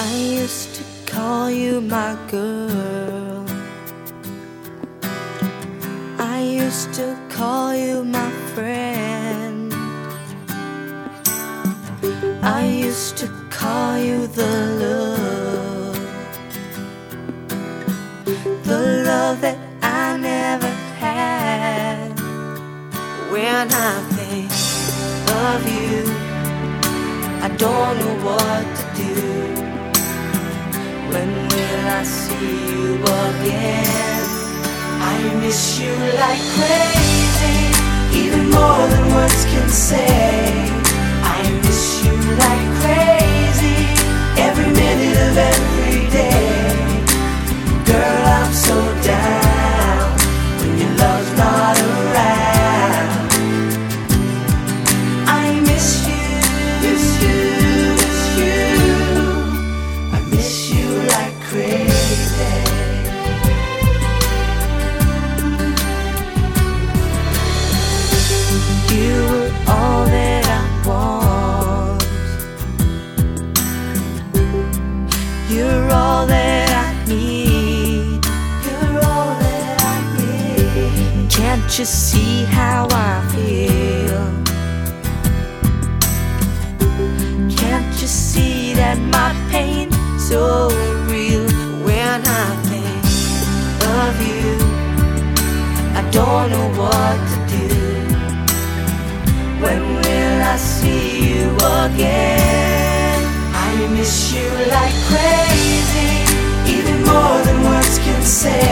I used to call you my girl. I used to call you my friend. I used to call you the love, the love that I never had. When I think of you, I don't know what to do. When will I see you again? I miss you like crazy, even more than words can say. Can't you see how I feel? Can't you see that my pain so real when I think of you? I don't know what to do. When will I see you again? I miss you like crazy, even more than words can say.